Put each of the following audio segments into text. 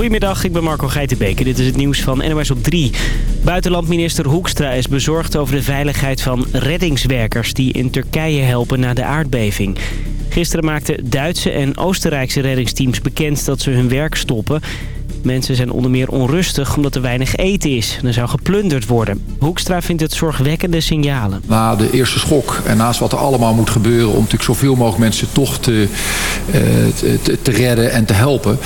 Goedemiddag, ik ben Marco Geitenbeek dit is het nieuws van NOS op 3. Buitenlandminister Hoekstra is bezorgd over de veiligheid van reddingswerkers... die in Turkije helpen na de aardbeving. Gisteren maakten Duitse en Oostenrijkse reddingsteams bekend dat ze hun werk stoppen... Mensen zijn onder meer onrustig omdat er weinig eten is. Er zou geplunderd worden. Hoekstra vindt het zorgwekkende signalen. Na de eerste schok en naast wat er allemaal moet gebeuren... om natuurlijk zoveel mogelijk mensen toch te, uh, te, te, redden en te helpen...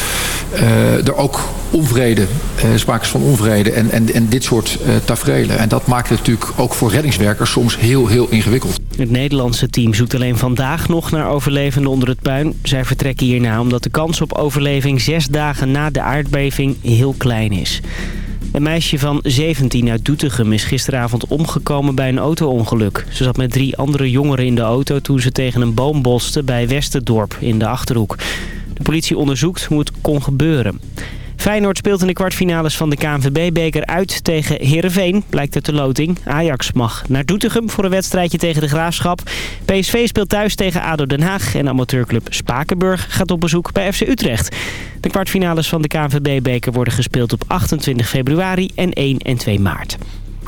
Uh, er ook onvrede, uh, sprake is van onvrede en, en, en dit soort tafereelen. En dat maakt het natuurlijk ook voor reddingswerkers soms heel, heel ingewikkeld. Het Nederlandse team zoekt alleen vandaag nog naar overlevenden onder het puin. Zij vertrekken hierna omdat de kans op overleving zes dagen na de aardbeving heel klein is. Een meisje van 17 uit Doetinchem is gisteravond omgekomen bij een auto-ongeluk. Ze zat met drie andere jongeren in de auto toen ze tegen een boom botste bij Westerdorp in de Achterhoek. De politie onderzoekt hoe het kon gebeuren. Feyenoord speelt in de kwartfinales van de KNVB-beker uit tegen Heerenveen, blijkt uit de loting. Ajax mag naar Doetinchem voor een wedstrijdje tegen de Graafschap. PSV speelt thuis tegen ADO Den Haag en amateurclub Spakenburg gaat op bezoek bij FC Utrecht. De kwartfinales van de KNVB-beker worden gespeeld op 28 februari en 1 en 2 maart.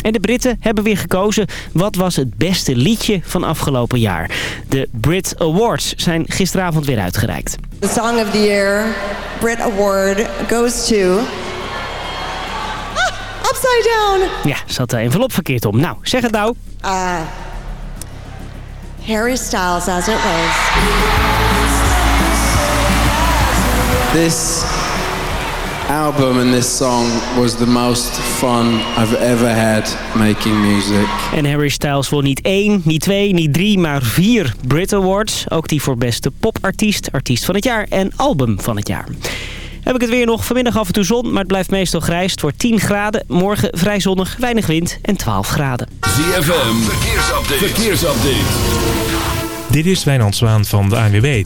En de Britten hebben weer gekozen wat was het beste liedje van afgelopen jaar. De Brit Awards zijn gisteravond weer uitgereikt. The Song of the Year Brit Award goes to... Ah, upside down! Ja, zat de envelop verkeerd om. Nou, zeg het nou. Uh, Harry Styles as it was. This album and this song was the most fun I've ever had making music. En Harry Styles won niet één, niet twee, niet drie, maar vier Brit Awards. Ook die voor beste popartiest, artiest van het jaar en album van het jaar. Heb ik het weer nog. Vanmiddag af en toe zon, maar het blijft meestal grijs. Het wordt 10 graden. Morgen vrij zonnig, weinig wind en 12 graden. ZFM, verkeersupdate. verkeersupdate. Dit is Wijnand Zwaan van de ANWB.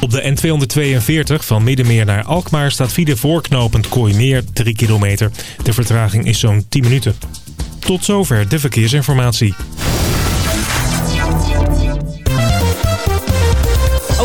Op de N242 van Middenmeer naar Alkmaar staat file voorknopend Kooimeer 3 kilometer. De vertraging is zo'n 10 minuten. Tot zover de verkeersinformatie.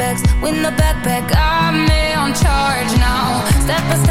backpacks. With no backpack, I'm on charge now. Step by step.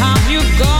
How you gone?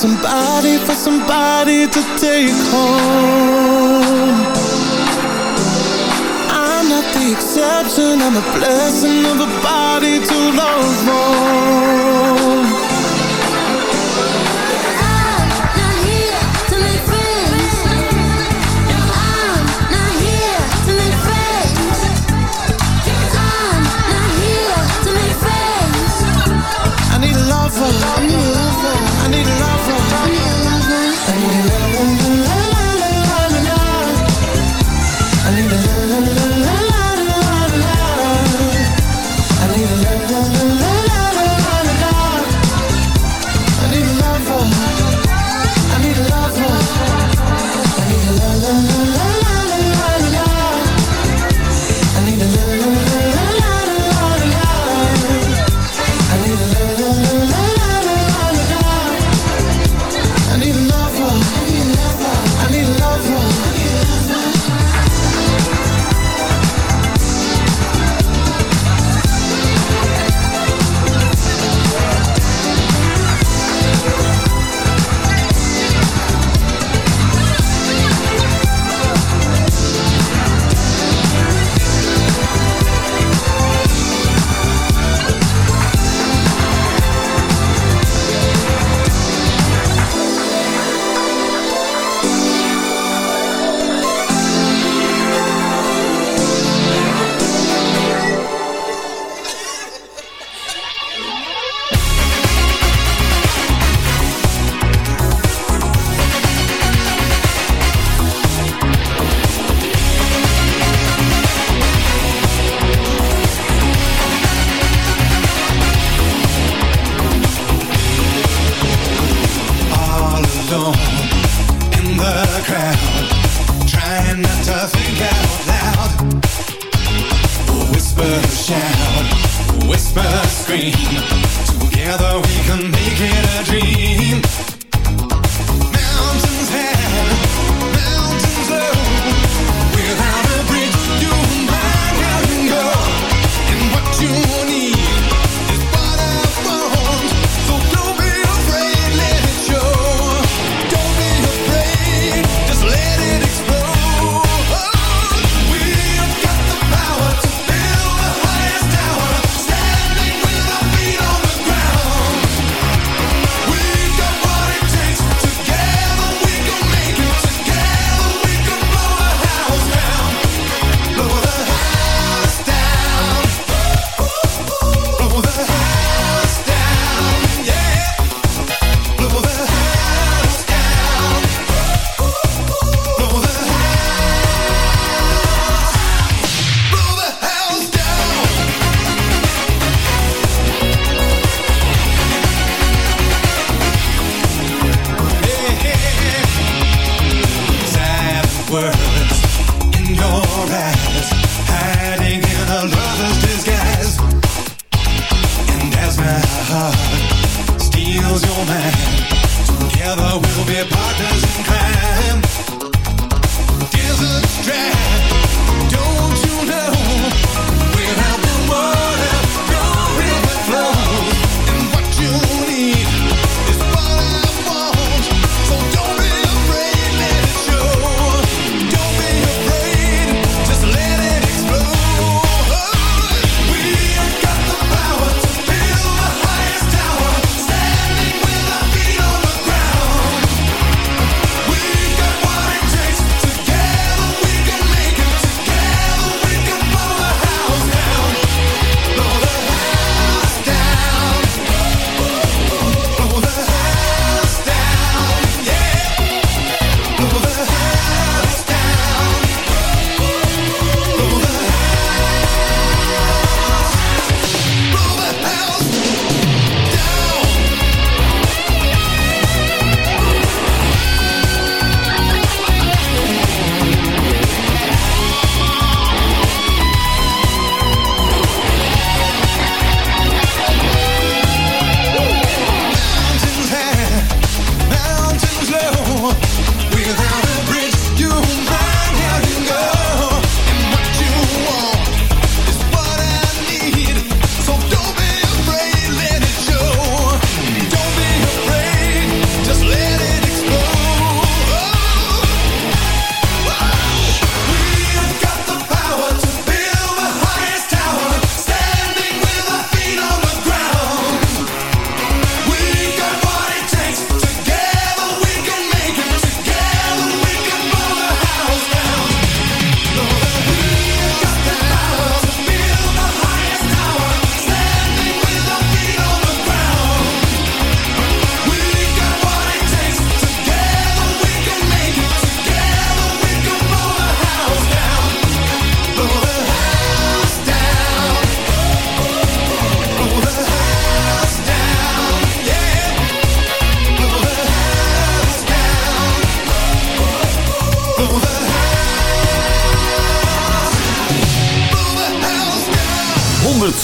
somebody, for somebody to take home. I'm not the exception, I'm a blessing of a body to love on.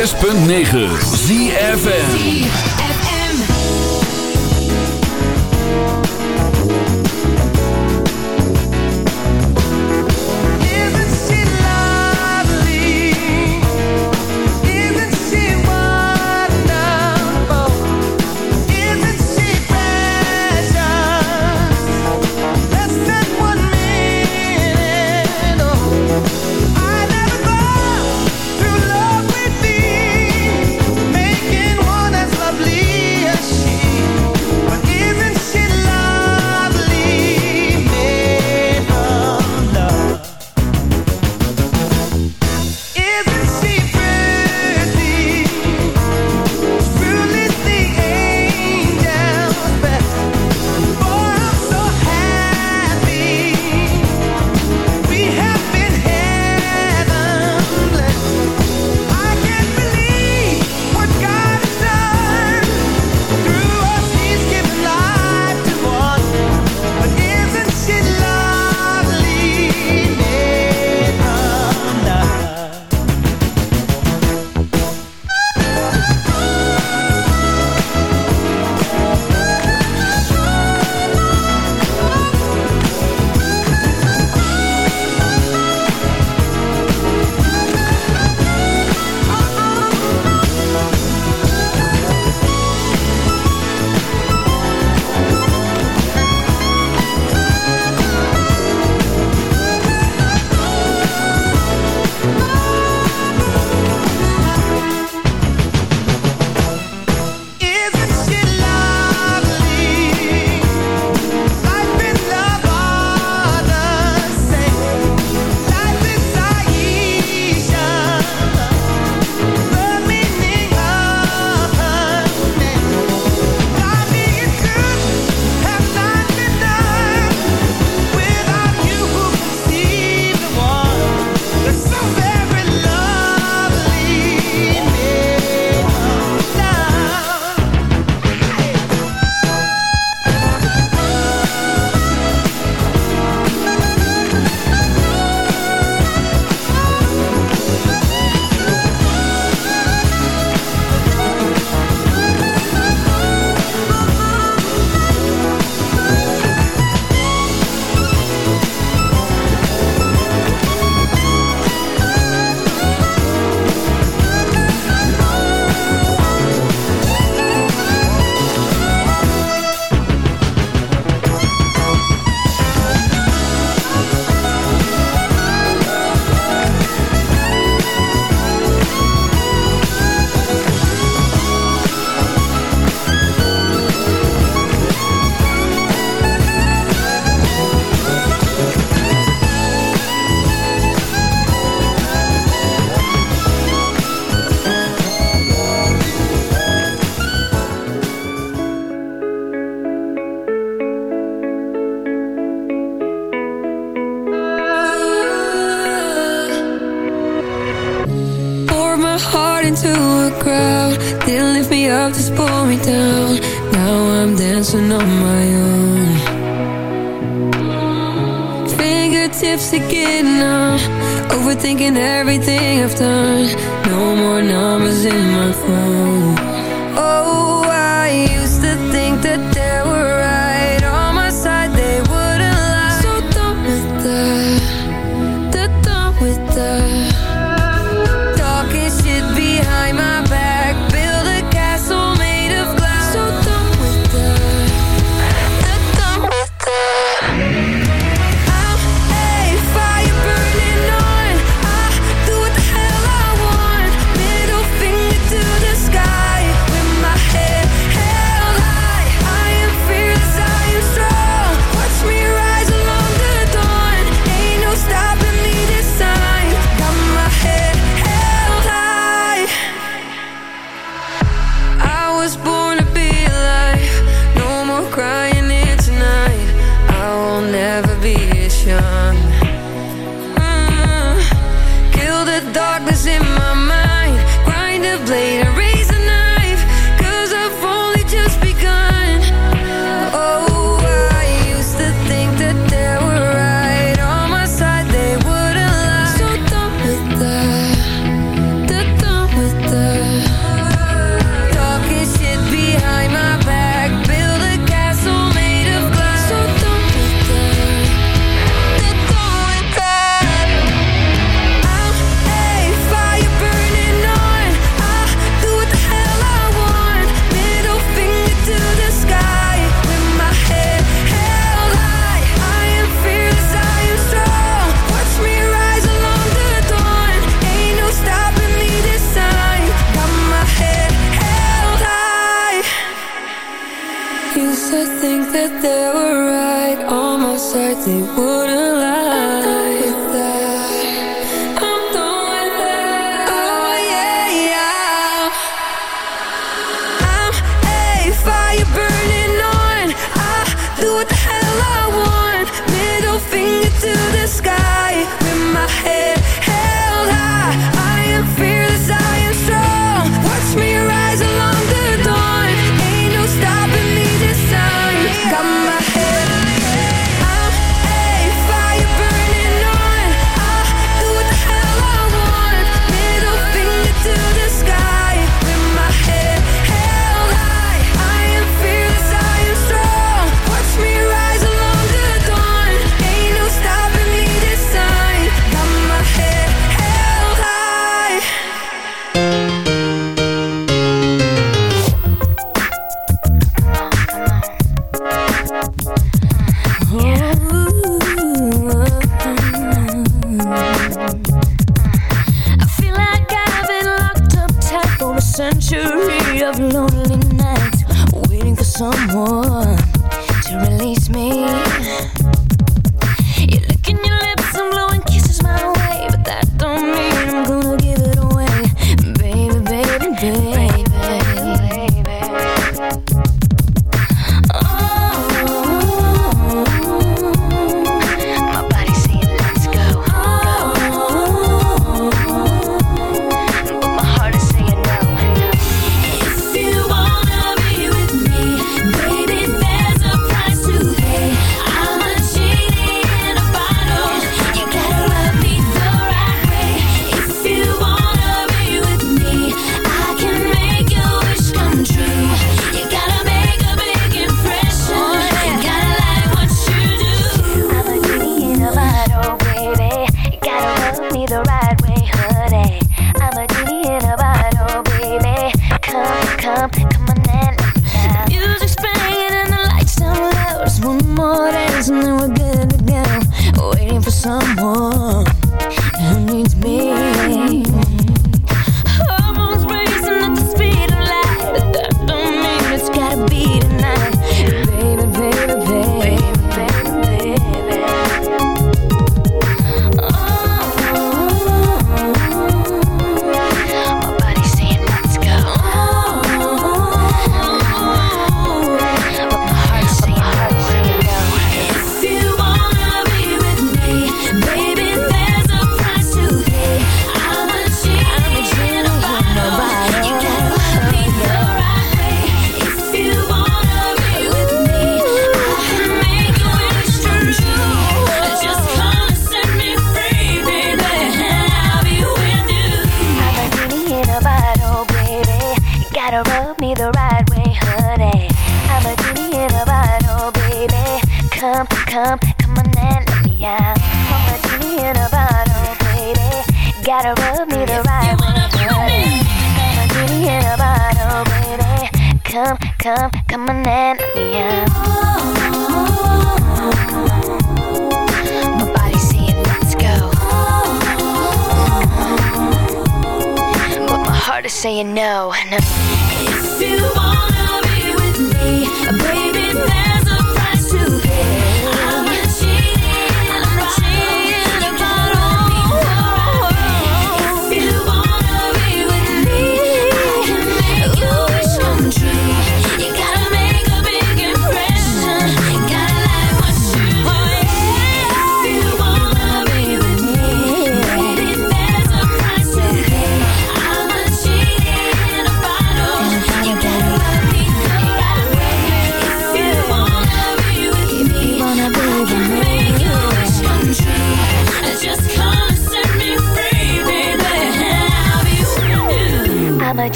106.9 on my own. Fingertips getting numb. Overthinking everything as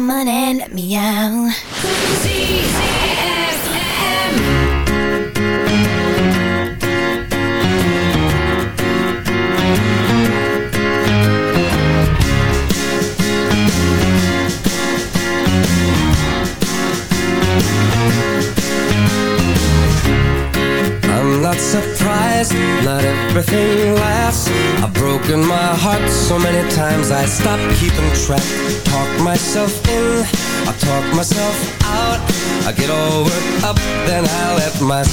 money, let me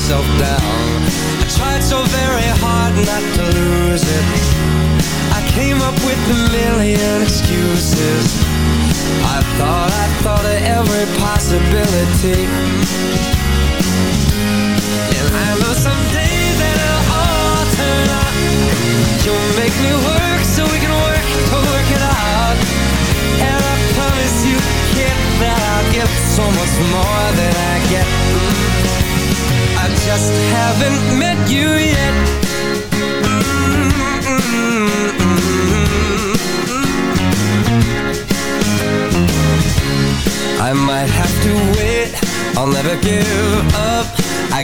myself down. I tried so very hard not to lose it. I came up with a million excuses. I thought, I thought of every possibility.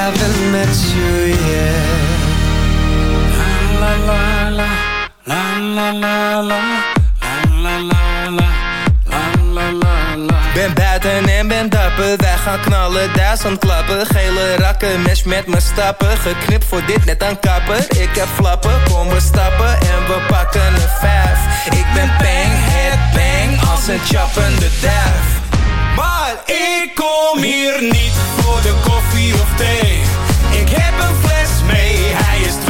haven't met you yet. La la la la la la la la la la la Ben buiten en ben dapper, wij gaan knallen, duizend klappen Gele rakken, mes met mijn stappen Geknipt voor dit net een kapper Ik heb flappen, kom we stappen en we pakken een vijf Ik ben bang, head bang, als een chappende duif Maar ik kom hier niet voor de koffie of thee. Ik heb een fles mee, hij is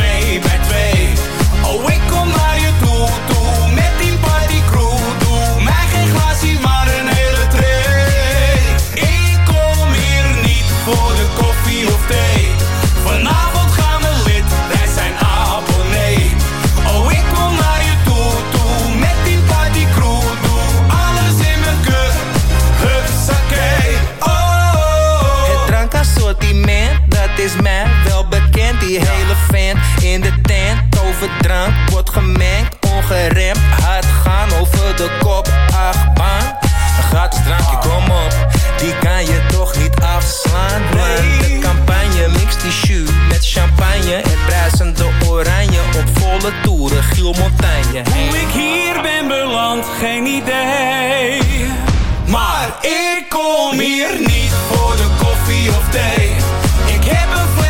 Die hele fan in de tent over drank wordt gemengd Ongeremd, hard gaan over de kop, achtbaan. Een gratis drankje, kom op, die kan je toch niet afslaan. Man, de campagne mixt die jus met champagne En bruisende oranje op volle toeren, Giel Montagne Hoe ik hier ben beland, geen idee. Maar ik kom hier niet voor de koffie of thee. Ik heb een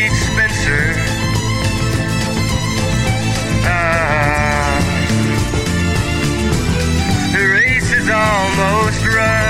Pearly Spencer. Uh, the race is almost run.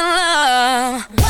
love.